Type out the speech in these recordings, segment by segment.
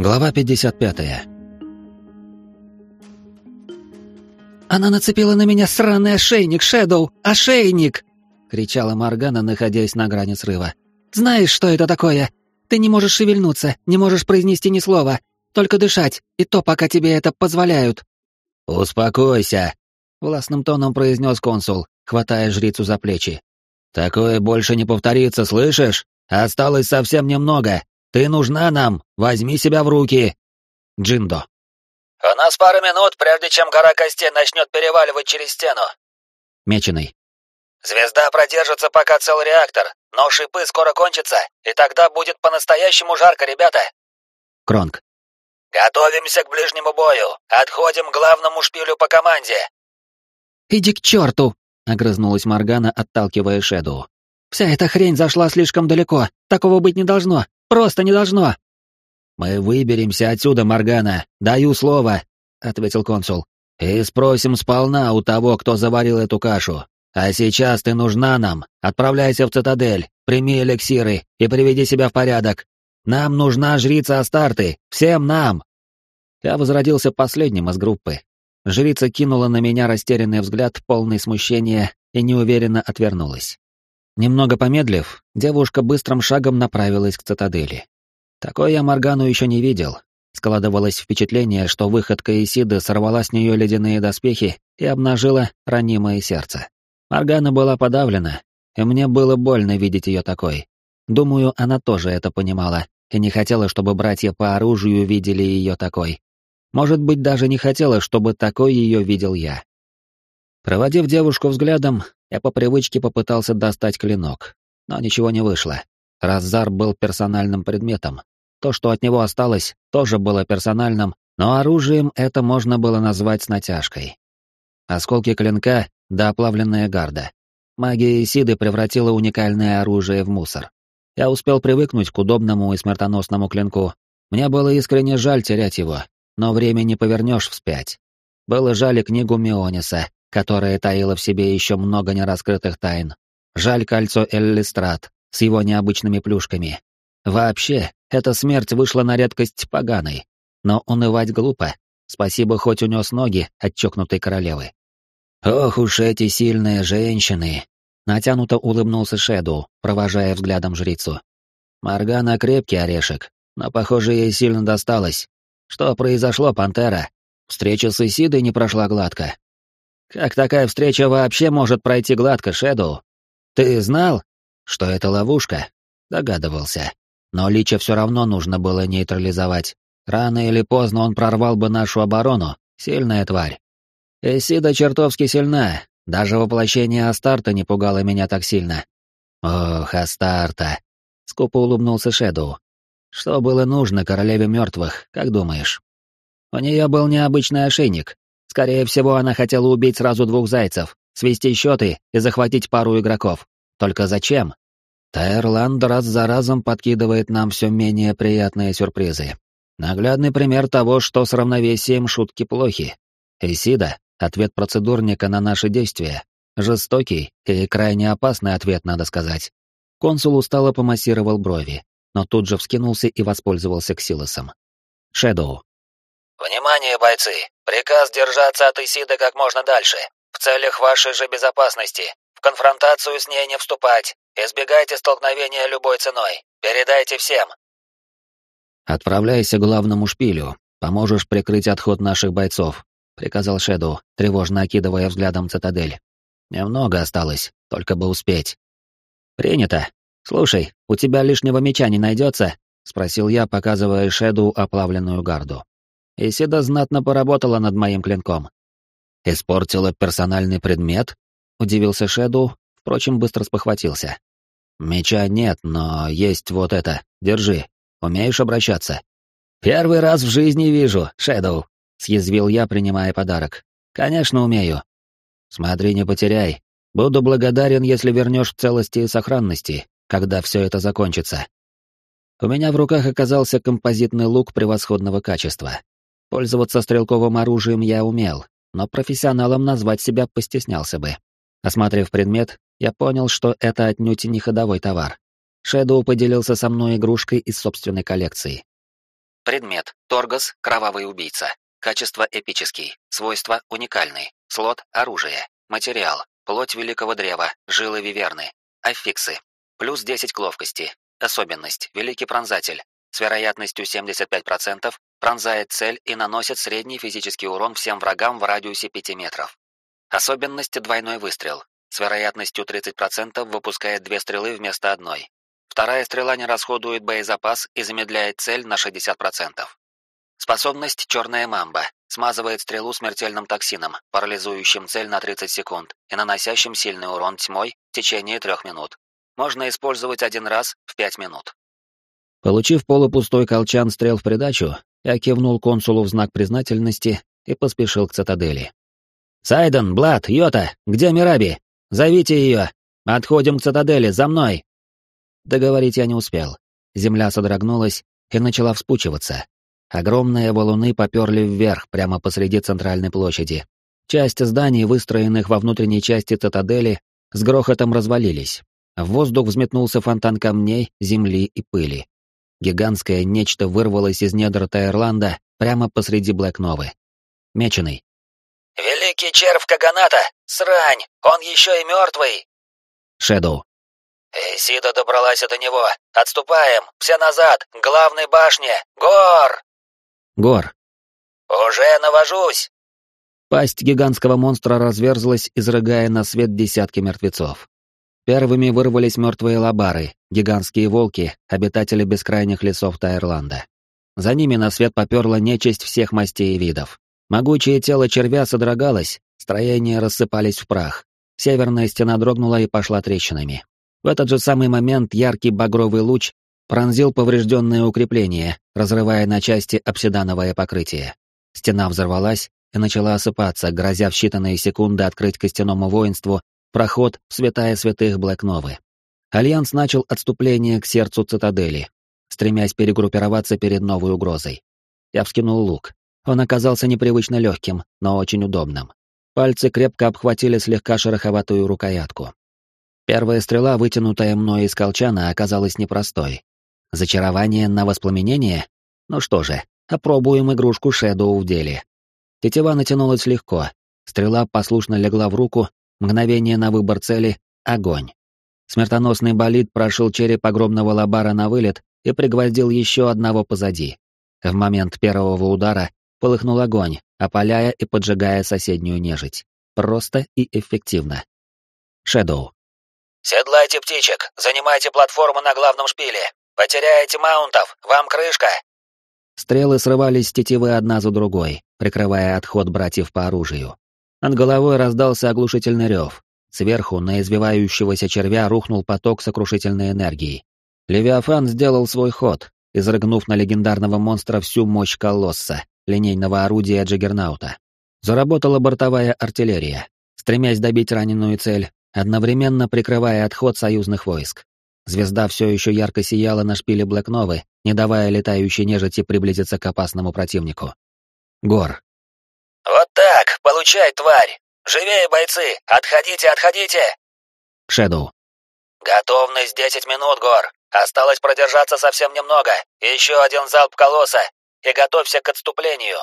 Глава 55. «Она нацепила на меня сраный ошейник, Шэдоу! Ошейник!» — кричала Моргана, находясь на грани срыва. «Знаешь, что это такое? Ты не можешь шевельнуться, не можешь произнести ни слова, только дышать, и то, пока тебе это позволяют». «Успокойся», — властным тоном произнес консул, хватая жрицу за плечи. «Такое больше не повторится, слышишь? Осталось совсем немного. Ты нужна нам, возьми себя в руки!» Джиндо. «У нас пара минут, прежде чем гора костей начнет переваливать через стену». Меченый. «Звезда продержится, пока цел реактор, но шипы скоро кончатся, и тогда будет по-настоящему жарко, ребята!» Кронг. «Готовимся к ближнему бою! Отходим к главному шпилю по команде!» «Иди к черту!» — огрызнулась Моргана, отталкивая Шэдоу. «Вся эта хрень зашла слишком далеко. Такого быть не должно. Просто не должно!» «Мы выберемся отсюда, Моргана, даю слово», — ответил консул. «И спросим сполна у того, кто заварил эту кашу. А сейчас ты нужна нам. Отправляйся в цитадель, прими эликсиры и приведи себя в порядок. Нам нужна жрица Астарты, всем нам!» Я возродился последним из группы. Жрица кинула на меня растерянный взгляд, полный смущения, и неуверенно отвернулась. Немного помедлив, девушка быстрым шагом направилась к цитадели. Такое я Моргану еще не видел. Складывалось впечатление, что выходка Исиды сорвала с нее ледяные доспехи и обнажила ранимое сердце. Моргана была подавлена, и мне было больно видеть ее такой. Думаю, она тоже это понимала и не хотела, чтобы братья по оружию видели ее такой. Может быть, даже не хотела, чтобы такой ее видел я. Проводив девушку взглядом, я по привычке попытался достать клинок, но ничего не вышло. Раззар был персональным предметом. То, что от него осталось, тоже было персональным, но оружием это можно было назвать с натяжкой. Осколки клинка да оплавленная гарда. Магия Исиды превратила уникальное оружие в мусор. Я успел привыкнуть к удобному и смертоносному клинку. Мне было искренне жаль терять его, но время не повернешь вспять. Было жаль книгу Миониса, которая таила в себе еще много нераскрытых тайн. Жаль кольцо Эллистрат с его необычными плюшками. Вообще, эта смерть вышла на редкость поганой. Но унывать глупо. Спасибо, хоть унес ноги от чокнутой королевы. «Ох уж эти сильные женщины!» Натянуто улыбнулся Шэду, провожая взглядом жрицу. «Моргана крепкий орешек, но, похоже, ей сильно досталось. Что произошло, Пантера? Встреча с Исидой не прошла гладко». «Как такая встреча вообще может пройти гладко, Шэду? Ты знал, что это ловушка?» Догадывался. Но Лича все равно нужно было нейтрализовать. Рано или поздно он прорвал бы нашу оборону. Сильная тварь. Эсида чертовски сильна, даже воплощение Астарта не пугало меня так сильно. Ох, Астарта. Скупо улыбнулся Шэдоу. Что было нужно королеве мертвых, как думаешь? У нее был необычный ошейник. Скорее всего, она хотела убить сразу двух зайцев, свести счеты и захватить пару игроков. Только зачем? Тайрланд раз за разом подкидывает нам все менее приятные сюрпризы. Наглядный пример того, что с равновесием шутки плохи. Исида Ответ процедурника на наши действия. Жестокий и крайне опасный ответ, надо сказать. Консул устало помассировал брови, но тут же вскинулся и воспользовался ксилосом. Шэдоу. «Внимание, бойцы! Приказ держаться от Исиды как можно дальше. В целях вашей же безопасности. В конфронтацию с ней не вступать. Избегайте столкновения любой ценой. Передайте всем». «Отправляйся к главному шпилю. Поможешь прикрыть отход наших бойцов приказал Шеду, тревожно окидывая взглядом цитадель. Немного осталось, только бы успеть. Принято. Слушай, у тебя лишнего меча не найдется? спросил я, показывая Шеду оплавленную гарду. Исида знатно поработала над моим клинком. Испортила персональный предмет? удивился Шеду, впрочем, быстро спохватился. Меча нет, но есть вот это. Держи. Умеешь обращаться? Первый раз в жизни вижу, Шэдоу, съязвил я, принимая подарок. Конечно, умею. Смотри, не потеряй. Буду благодарен, если вернешь в целости и сохранности, когда все это закончится. У меня в руках оказался композитный лук превосходного качества. Пользоваться стрелковым оружием я умел, но профессионалом назвать себя постеснялся бы. Осмотрев предмет, я понял, что это отнюдь не ходовой товар. Шэдоу поделился со мной игрушкой из собственной коллекции. Предмет. Торгас. Кровавый убийца. Качество эпический. Свойства уникальный. Слот оружие. Материал. Плоть великого древа. Жилы виверны. Аффиксы. Плюс 10 к ловкости. Особенность. Великий пронзатель. С вероятностью 75% пронзает цель и наносит средний физический урон всем врагам в радиусе 5 метров. Особенность двойной выстрел. С вероятностью 30% выпускает две стрелы вместо одной. Вторая стрела не расходует боезапас и замедляет цель на 60%. Способность «Черная мамба» смазывает стрелу смертельным токсином, парализующим цель на 30 секунд и наносящим сильный урон тьмой в течение трех минут. Можно использовать один раз в 5 минут. Получив полупустой колчан стрел в придачу, я кивнул консулу в знак признательности и поспешил к цитадели. «Сайден, Блад, Йота, где Мираби? Зовите ее! Отходим к цитадели, за мной!» Договорить я не успел. Земля содрогнулась и начала вспучиваться. Огромные валуны поперли вверх, прямо посреди центральной площади. Часть зданий, выстроенных во внутренней части цитадели, с грохотом развалились. В воздух взметнулся фонтан камней, земли и пыли. Гигантское нечто вырвалось из недр Таирланда прямо посреди Блэкновы. Меченый. «Великий червь Каганата! Срань! Он еще и мертвый!» Шэдоу. «Исида добралась до него! Отступаем! Все назад! К главной башне! Гор!» Гор. «Уже навожусь!» Пасть гигантского монстра разверзлась, изрыгая на свет десятки мертвецов. Первыми вырвались мертвые лабары, гигантские волки, обитатели бескрайних лесов Таирланда. За ними на свет поперла нечисть всех мастей и видов. Могучее тело червя содрогалось, строения рассыпались в прах. Северная стена дрогнула и пошла трещинами. В этот же самый момент яркий багровый луч пронзил поврежденное укрепление, разрывая на части обсидановое покрытие. Стена взорвалась и начала осыпаться, грозя в считанные секунды открыть костяному воинству проход в святая святых Блэкновы. Альянс начал отступление к сердцу цитадели, стремясь перегруппироваться перед новой угрозой. Я вскинул лук. Он оказался непривычно легким, но очень удобным. Пальцы крепко обхватили слегка шероховатую рукоятку. Первая стрела, вытянутая мной из колчана, оказалась непростой. Зачарование на воспламенение? Ну что же, опробуем игрушку Шэдоу в деле. Тетива натянулась легко. Стрела послушно легла в руку, мгновение на выбор цели — огонь. Смертоносный болид прошил череп огромного лабара на вылет и пригвоздил еще одного позади. В момент первого удара полыхнул огонь, опаляя и поджигая соседнюю нежить. Просто и эффективно. Шэдоу. «Седлайте птичек, занимайте платформу на главном шпиле. Потеряете маунтов, вам крышка!» Стрелы срывались с тетивы одна за другой, прикрывая отход братьев по оружию. Над головой раздался оглушительный рев. Сверху на извивающегося червя рухнул поток сокрушительной энергии. Левиафан сделал свой ход, изрыгнув на легендарного монстра всю мощь колосса, линейного орудия Джаггернаута. Заработала бортовая артиллерия, стремясь добить раненую цель, одновременно прикрывая отход союзных войск. Звезда все еще ярко сияла на шпиле Блэкновы, не давая летающей нежити приблизиться к опасному противнику. Гор. «Вот так, получай, тварь! Живее, бойцы! Отходите, отходите!» Шэдоу. «Готовность десять минут, Гор! Осталось продержаться совсем немного! Еще один залп колосса! И готовься к отступлению!»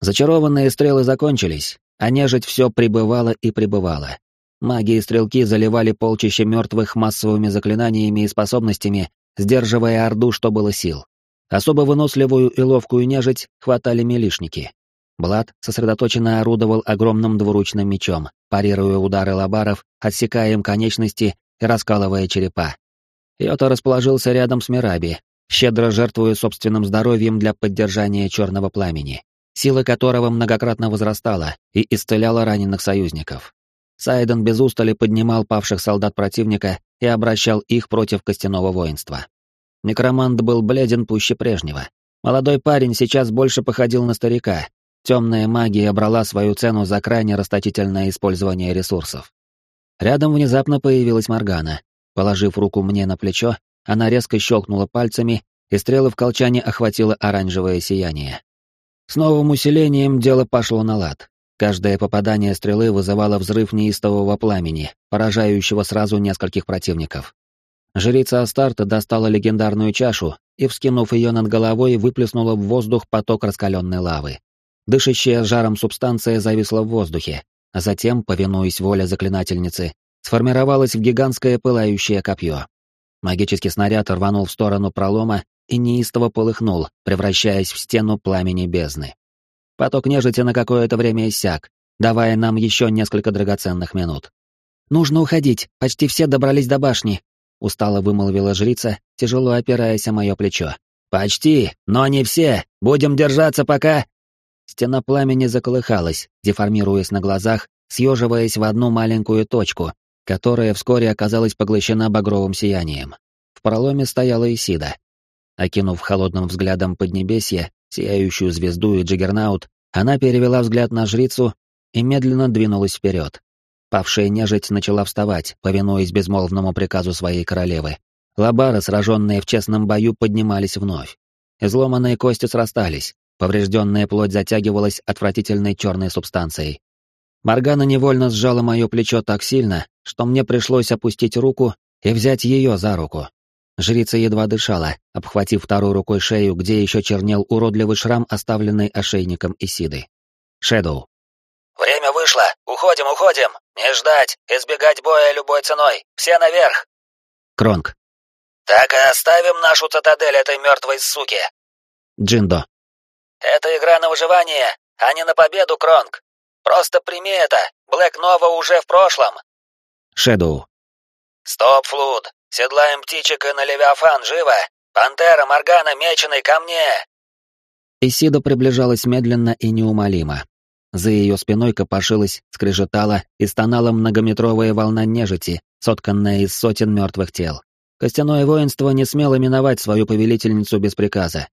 Зачарованные стрелы закончились, а нежить все пребывала и пребывала. Маги и стрелки заливали полчища мертвых массовыми заклинаниями и способностями, сдерживая орду, что было сил. Особо выносливую и ловкую нежить хватали милишники. Блад сосредоточенно орудовал огромным двуручным мечом, парируя удары лабаров, отсекая им конечности и раскалывая черепа. Йота расположился рядом с Мираби, щедро жертвуя собственным здоровьем для поддержания черного пламени, сила которого многократно возрастала и исцеляла раненых союзников. Сайден без устали поднимал павших солдат противника и обращал их против костяного воинства. Некромант был бледен пуще прежнего. Молодой парень сейчас больше походил на старика. Темная магия брала свою цену за крайне расточительное использование ресурсов. Рядом внезапно появилась Моргана. Положив руку мне на плечо, она резко щелкнула пальцами, и стрелы в колчане охватило оранжевое сияние. С новым усилением дело пошло на лад. Каждое попадание стрелы вызывало взрыв неистового пламени, поражающего сразу нескольких противников. Жрица Астарта достала легендарную чашу и, вскинув ее над головой, выплеснула в воздух поток раскаленной лавы. Дышащая жаром субстанция зависла в воздухе, а затем, повинуясь воле заклинательницы, сформировалась в гигантское пылающее копье. Магический снаряд рванул в сторону пролома и неистово полыхнул, превращаясь в стену пламени бездны. Поток нежити на какое-то время иссяк, давая нам еще несколько драгоценных минут. «Нужно уходить, почти все добрались до башни», — устало вымолвила жрица, тяжело опираясь о мое плечо. «Почти, но не все. Будем держаться пока...» Стена пламени заколыхалась, деформируясь на глазах, съеживаясь в одну маленькую точку, которая вскоре оказалась поглощена багровым сиянием. В проломе стояла Исида. Окинув холодным взглядом Поднебесье, сияющую звезду и Джиггернаут, она перевела взгляд на жрицу и медленно двинулась вперед. Павшая нежить начала вставать, повинуясь безмолвному приказу своей королевы. Лабары, сраженные в честном бою, поднимались вновь. Изломанные кости срастались, поврежденная плоть затягивалась отвратительной черной субстанцией. Моргана невольно сжала мое плечо так сильно, что мне пришлось опустить руку и взять ее за руку. Жрица едва дышала, обхватив второй рукой шею, где еще чернел уродливый шрам, оставленный ошейником Исиды. Шэдоу. «Время вышло! Уходим, уходим! Не ждать! Избегать боя любой ценой! Все наверх!» Кронг. «Так и оставим нашу цитадель этой мертвой суки!» Джиндо. «Это игра на выживание, а не на победу, Кронг! Просто прими это! Блэк Нова уже в прошлом!» Шэдоу. «Стоп, Флуд! Седлаем птичек и на Левиафан, живо! Пантера, Моргана, Меченый, ко мне!» Исида приближалась медленно и неумолимо. За ее спиной копошилась, скрежетала и стонала многометровая волна нежити, сотканная из сотен мертвых тел. Костяное воинство не смело миновать свою повелительницу без приказа.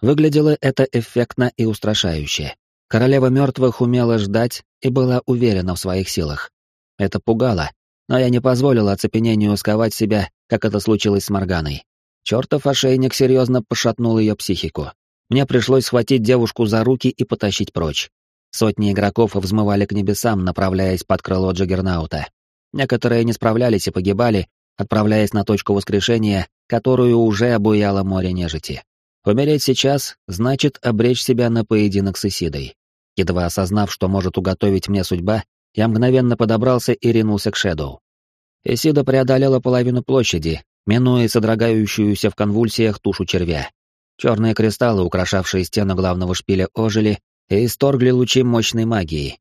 Выглядело это эффектно и устрашающе. Королева мертвых умела ждать и была уверена в своих силах. Это пугало, но я не позволил оцепенению сковать себя, как это случилось с Морганой. Чертов ошейник серьезно пошатнул ее психику. Мне пришлось схватить девушку за руки и потащить прочь. Сотни игроков взмывали к небесам, направляясь под крыло Джаггернаута. Некоторые не справлялись и погибали, отправляясь на точку воскрешения, которую уже обуяло море нежити. Умереть сейчас значит обречь себя на поединок с Исидой. Едва осознав, что может уготовить мне судьба, я мгновенно подобрался и ринулся к Шэдоу. Исида преодолела половину площади, минуя содрогающуюся в конвульсиях тушу червя. Черные кристаллы, украшавшие стену главного шпиля, ожили и исторгли лучи мощной магии.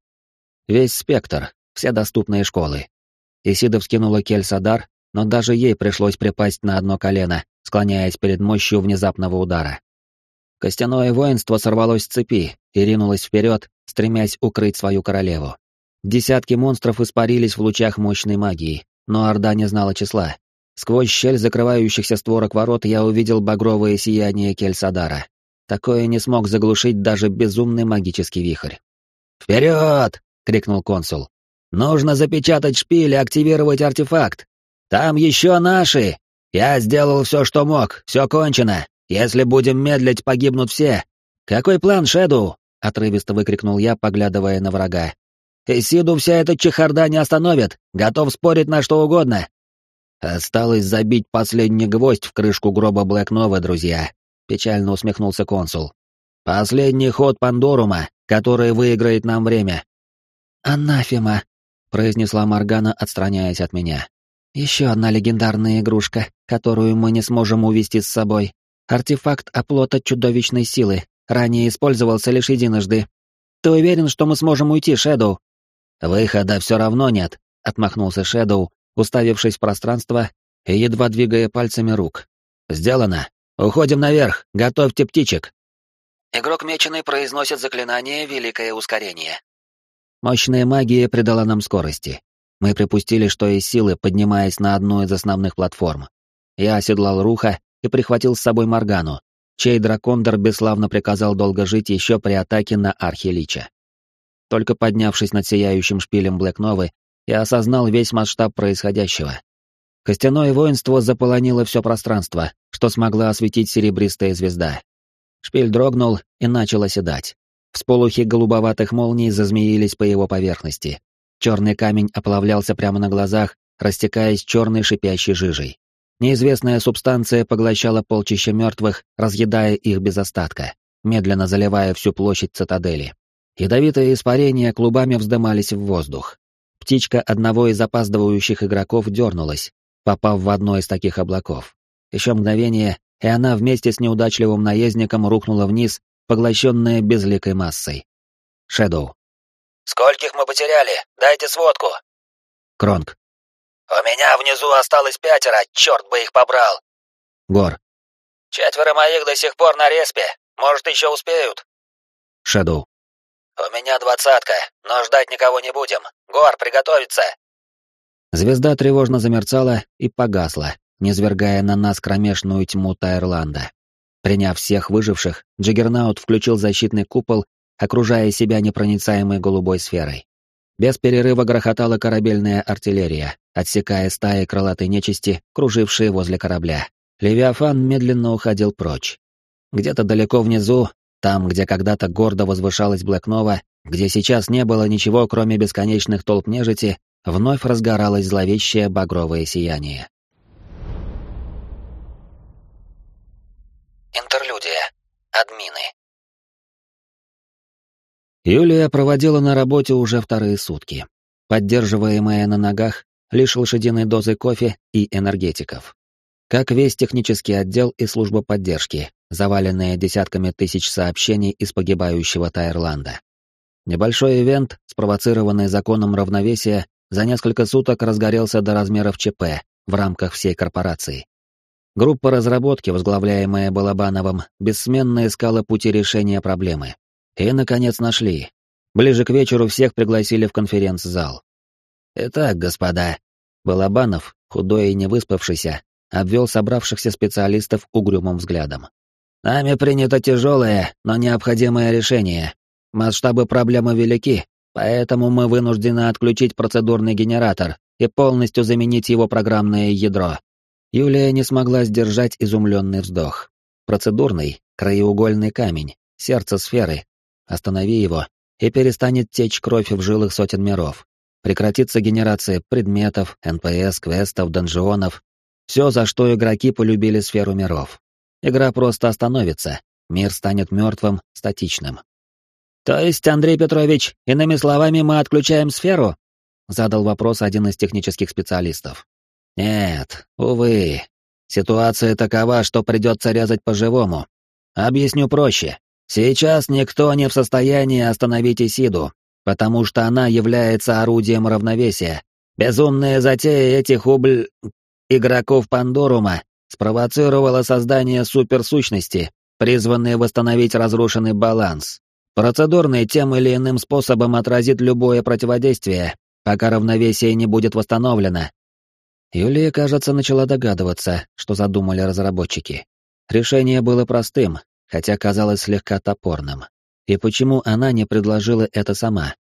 Весь спектр, все доступные школы. Исида вскинула Кельсадар, но даже ей пришлось припасть на одно колено, склоняясь перед мощью внезапного удара. Костяное воинство сорвалось с цепи и ринулось вперед, стремясь укрыть свою королеву. Десятки монстров испарились в лучах мощной магии, но Орда не знала числа. Сквозь щель закрывающихся створок ворот я увидел багровое сияние Кельсадара. Такое не смог заглушить даже безумный магический вихрь. «Вперед!» — крикнул консул. «Нужно запечатать шпиль и активировать артефакт. Там еще наши! Я сделал все, что мог, все кончено. Если будем медлить, погибнут все. Какой план, Шэдоу?» — отрывисто выкрикнул я, поглядывая на врага. Исиду вся эта чехарда не остановит, готов спорить на что угодно. Осталось забить последний гвоздь в крышку гроба Блэкнова, друзья, печально усмехнулся консул. Последний ход Пандорума, который выиграет нам время. Анафема, произнесла Моргана, отстраняясь от меня. Еще одна легендарная игрушка, которую мы не сможем увести с собой. Артефакт оплота чудовищной силы, ранее использовался лишь единожды. Ты уверен, что мы сможем уйти, Шэдоу? «Выхода все равно нет», — отмахнулся Шэдоу, уставившись в пространство и едва двигая пальцами рук. «Сделано. Уходим наверх. Готовьте птичек». Игрок меченый произносит заклинание «Великое ускорение». Мощная магия придала нам скорости. Мы припустили, что из силы, поднимаясь на одну из основных платформ. Я оседлал Руха и прихватил с собой Моргану, чей дракондор бесславно приказал долго жить еще при атаке на Архилича. Только поднявшись над сияющим шпилем Блэкновы, я осознал весь масштаб происходящего. Костяное воинство заполонило все пространство, что смогла осветить серебристая звезда. Шпиль дрогнул и начал оседать. Всполухи голубоватых молний зазмеились по его поверхности. Черный камень оплавлялся прямо на глазах, растекаясь черной шипящей жижей. Неизвестная субстанция поглощала полчища мертвых, разъедая их без остатка, медленно заливая всю площадь цитадели. Ядовитые испарения клубами вздымались в воздух. Птичка одного из опаздывающих игроков дернулась, попав в одно из таких облаков. Еще мгновение, и она вместе с неудачливым наездником рухнула вниз, поглощенная безликой массой. Шэдоу. «Скольких мы потеряли? Дайте сводку!» Кронг. «У меня внизу осталось пятеро, черт бы их побрал!» Гор. «Четверо моих до сих пор на респе, может, еще успеют?» Шэдоу. «У меня двадцатка, но ждать никого не будем. Гор, приготовиться!» Звезда тревожно замерцала и погасла, низвергая на нас кромешную тьму Тайрланда. Приняв всех выживших, Джиггернаут включил защитный купол, окружая себя непроницаемой голубой сферой. Без перерыва грохотала корабельная артиллерия, отсекая стаи крылатой нечисти, кружившие возле корабля. Левиафан медленно уходил прочь. Где-то далеко внизу, там, где когда-то гордо возвышалась Блэкнова, где сейчас не было ничего, кроме бесконечных толп нежити, вновь разгоралось зловещее багровое сияние. Интерлюдия. Админы. Юлия проводила на работе уже вторые сутки, поддерживаемая на ногах лишь лошадиной дозой кофе и энергетиков. Как весь технический отдел и служба поддержки, заваленные десятками тысяч сообщений из погибающего Тайрланда. Небольшой ивент, спровоцированный законом равновесия, за несколько суток разгорелся до размеров ЧП в рамках всей корпорации. Группа разработки, возглавляемая Балабановым, бессменно искала пути решения проблемы. И, наконец, нашли. Ближе к вечеру всех пригласили в конференц-зал. «Итак, господа», Балабанов, худой и не выспавшийся, обвел собравшихся специалистов угрюмым взглядом. «Нами принято тяжелое, но необходимое решение. Масштабы проблемы велики, поэтому мы вынуждены отключить процедурный генератор и полностью заменить его программное ядро. Юлия не смогла сдержать изумленный вздох. Процедурный, краеугольный камень, сердце сферы. Останови его, и перестанет течь кровь в жилах сотен миров. Прекратится генерация предметов, НПС, квестов, данжеонов. Все, за что игроки полюбили сферу миров. Игра просто остановится, мир станет мертвым, статичным. «То есть, Андрей Петрович, иными словами, мы отключаем сферу?» Задал вопрос один из технических специалистов. Нет, увы. Ситуация такова, что придется резать по-живому. Объясню проще. Сейчас никто не в состоянии остановить Исиду, потому что она является орудием равновесия. Безумная затея этих убль... игроков Пандорума спровоцировала создание суперсущности, призванной восстановить разрушенный баланс. Процедурный тем или иным способом отразит любое противодействие, пока равновесие не будет восстановлено, Юлия, кажется, начала догадываться, что задумали разработчики. Решение было простым, хотя казалось слегка топорным. И почему она не предложила это сама?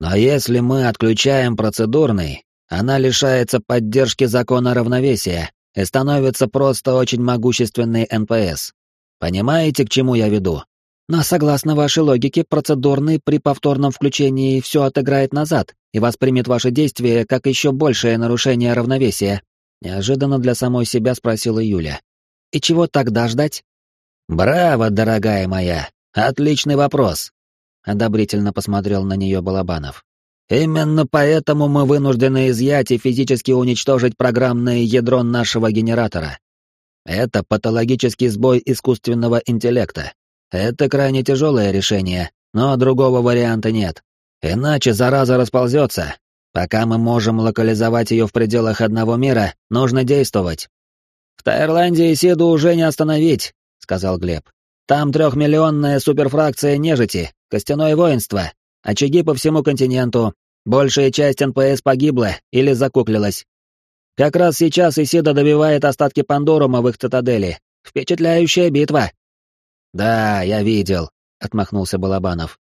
Но если мы отключаем процедурный, она лишается поддержки закона равновесия и становится просто очень могущественной НПС. Понимаете, к чему я веду? Но согласно вашей логике, процедурный при повторном включении все отыграет назад и воспримет ваши действия как еще большее нарушение равновесия. Неожиданно для самой себя спросила Юля. И чего тогда ждать? Браво, дорогая моя! Отличный вопрос! Одобрительно посмотрел на нее Балабанов. Именно поэтому мы вынуждены изъять и физически уничтожить программное ядро нашего генератора. Это патологический сбой искусственного интеллекта, это крайне тяжелое решение, но другого варианта нет. Иначе зараза расползется. Пока мы можем локализовать ее в пределах одного мира, нужно действовать. В Таирландии Сиду уже не остановить, сказал Глеб. Там трехмиллионная суперфракция нежити, костяное воинство, очаги по всему континенту, большая часть НПС погибла или закуклилась. Как раз сейчас Исида добивает остатки Пандорума в их цитадели. Впечатляющая битва. «Да, я видел», — отмахнулся Балабанов.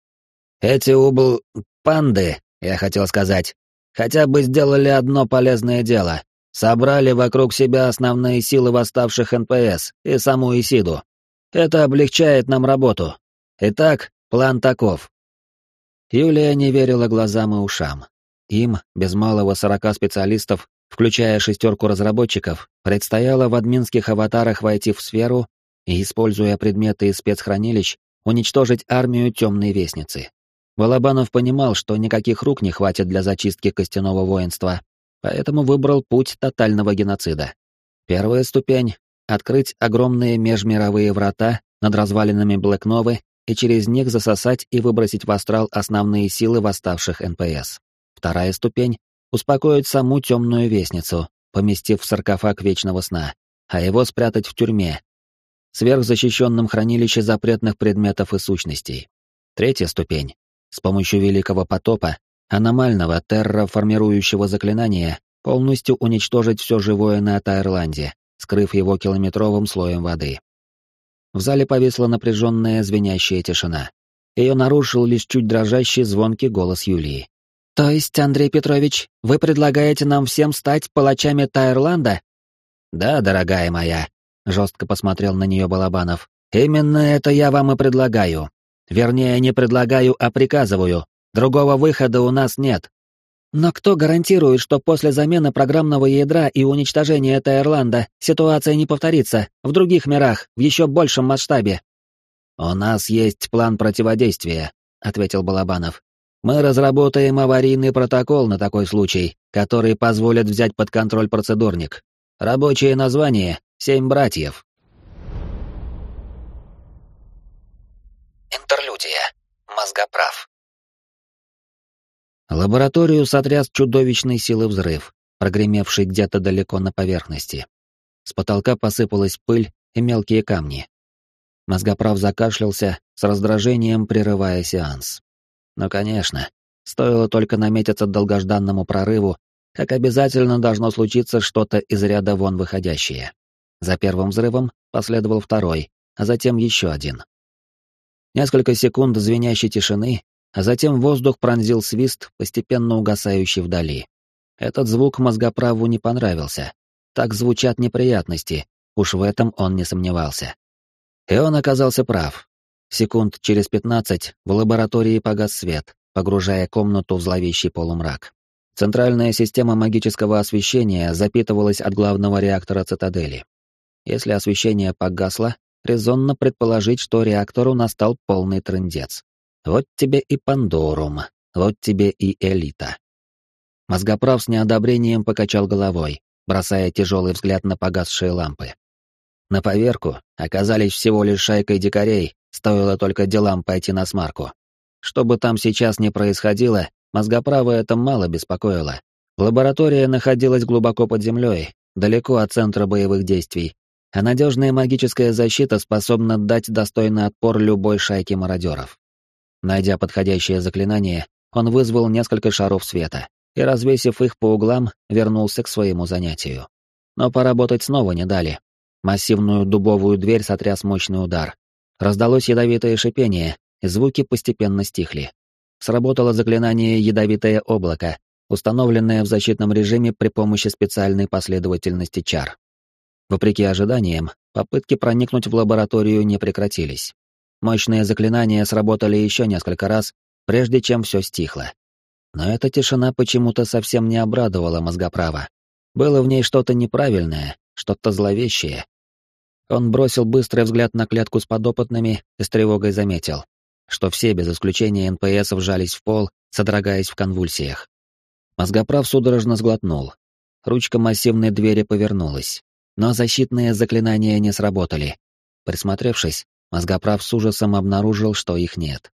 «Эти убл... панды, я хотел сказать, хотя бы сделали одно полезное дело. Собрали вокруг себя основные силы восставших НПС и саму Исиду. Это облегчает нам работу. Итак, план таков». Юлия не верила глазам и ушам. Им, без малого сорока специалистов, включая шестерку разработчиков, предстояло в админских аватарах войти в сферу и, используя предметы из спецхранилищ, уничтожить армию темной вестницы. Балабанов понимал, что никаких рук не хватит для зачистки костяного воинства, поэтому выбрал путь тотального геноцида. Первая ступень — открыть огромные межмировые врата над развалинами Блэкновы и через них засосать и выбросить в астрал основные силы восставших НПС. Вторая ступень — успокоить саму темную вестницу, поместив в саркофаг вечного сна, а его спрятать в тюрьме, сверхзащищенном хранилище запретных предметов и сущностей. Третья ступень — с помощью Великого Потопа, аномального терраформирующего заклинания, полностью уничтожить все живое на Тайрланде, скрыв его километровым слоем воды. В зале повисла напряженная звенящая тишина. Ее нарушил лишь чуть дрожащий звонкий голос Юлии. «То есть, Андрей Петрович, вы предлагаете нам всем стать палачами Тайрланда?» «Да, дорогая моя», — жестко посмотрел на нее Балабанов. «Именно это я вам и предлагаю. Вернее, не предлагаю, а приказываю. Другого выхода у нас нет. Но кто гарантирует, что после замены программного ядра и уничтожения Тайрланда ситуация не повторится в других мирах в еще большем масштабе? «У нас есть план противодействия», — ответил Балабанов. «Мы разработаем аварийный протокол на такой случай, который позволит взять под контроль процедурник. Рабочее название — «Семь братьев». Интерлюдия. Мозгоправ. Лабораторию сотряс чудовищной силы взрыв, прогремевший где-то далеко на поверхности. С потолка посыпалась пыль и мелкие камни. Мозгоправ закашлялся, с раздражением прерывая сеанс. Ну, конечно, стоило только наметиться долгожданному прорыву, как обязательно должно случиться что-то из ряда вон выходящее. За первым взрывом последовал второй, а затем еще один. Несколько секунд звенящей тишины, а затем воздух пронзил свист, постепенно угасающий вдали. Этот звук мозгоправу не понравился. Так звучат неприятности, уж в этом он не сомневался. И он оказался прав. Секунд через пятнадцать в лаборатории погас свет, погружая комнату в зловещий полумрак. Центральная система магического освещения запитывалась от главного реактора цитадели. Если освещение погасло, резонно предположить, что реактору настал полный трындец. Вот тебе и Пандорум, вот тебе и Элита. Мозгоправ с неодобрением покачал головой, бросая тяжелый взгляд на погасшие лампы. На поверку оказались всего лишь шайкой дикарей, стоило только делам пойти на смарку. Что бы там сейчас ни происходило, мозгоправа это мало беспокоило. Лаборатория находилась глубоко под землей, далеко от центра боевых действий, а надежная магическая защита способна дать достойный отпор любой шайке мародеров. Найдя подходящее заклинание, он вызвал несколько шаров света и, развесив их по углам, вернулся к своему занятию. Но поработать снова не дали. Массивную дубовую дверь сотряс мощный удар. Раздалось ядовитое шипение, и звуки постепенно стихли. Сработало заклинание «Ядовитое облако», установленное в защитном режиме при помощи специальной последовательности чар. Вопреки ожиданиям, попытки проникнуть в лабораторию не прекратились. Мощные заклинания сработали еще несколько раз, прежде чем все стихло. Но эта тишина почему-то совсем не обрадовала мозгоправа. Было в ней что-то неправильное, что-то зловещее. Он бросил быстрый взгляд на клетку с подопытными и с тревогой заметил, что все, без исключения НПС, вжались в пол, содрогаясь в конвульсиях. Мозгоправ судорожно сглотнул. Ручка массивной двери повернулась, но защитные заклинания не сработали. Присмотревшись, Мозгоправ с ужасом обнаружил, что их нет.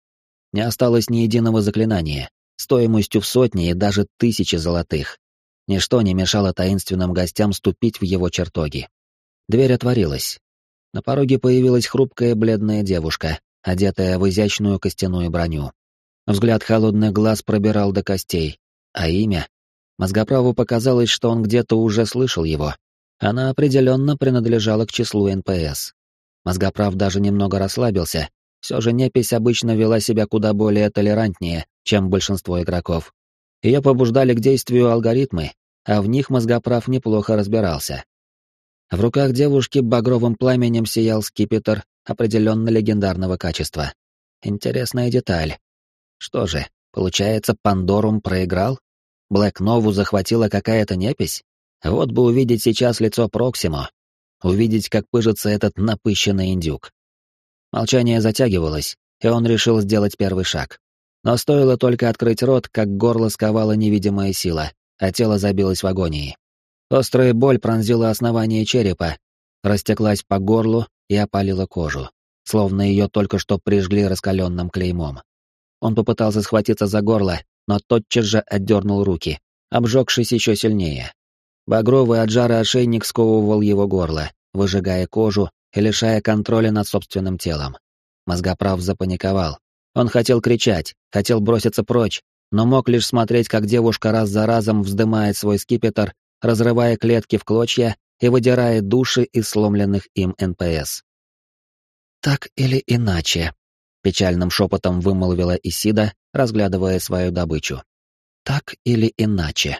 Не осталось ни единого заклинания, стоимостью в сотни и даже тысячи золотых. Ничто не мешало таинственным гостям ступить в его чертоги. Дверь отворилась. На пороге появилась хрупкая бледная девушка, одетая в изящную костяную броню. Взгляд холодных глаз пробирал до костей, а имя? Мозгоправу показалось, что он где-то уже слышал его. Она определенно принадлежала к числу НПС. Мозгоправ даже немного расслабился. Все же непись обычно вела себя куда более толерантнее, чем большинство игроков. Ее побуждали к действию алгоритмы, а в них мозгоправ неплохо разбирался. В руках девушки багровым пламенем сиял скипетр определенно легендарного качества. Интересная деталь. Что же, получается, Пандорум проиграл? Блэк Нову захватила какая-то непись? Вот бы увидеть сейчас лицо Проксимо, увидеть, как пыжится этот напыщенный индюк. Молчание затягивалось, и он решил сделать первый шаг. Но стоило только открыть рот, как горло сковала невидимая сила, а тело забилось в агонии. Острая боль пронзила основание черепа, растеклась по горлу и опалила кожу, словно ее только что прижгли раскаленным клеймом. Он попытался схватиться за горло, но тотчас же отдернул руки, обжегшись еще сильнее. Багровый от жара ошейник сковывал его горло, выжигая кожу и лишая контроля над собственным телом. Мозгоправ запаниковал. Он хотел кричать, хотел броситься прочь, но мог лишь смотреть, как девушка раз за разом вздымает свой скипетр, разрывая клетки в клочья и выдирая души из сломленных им НПС. «Так или иначе», — печальным шепотом вымолвила Исида, разглядывая свою добычу. «Так или иначе».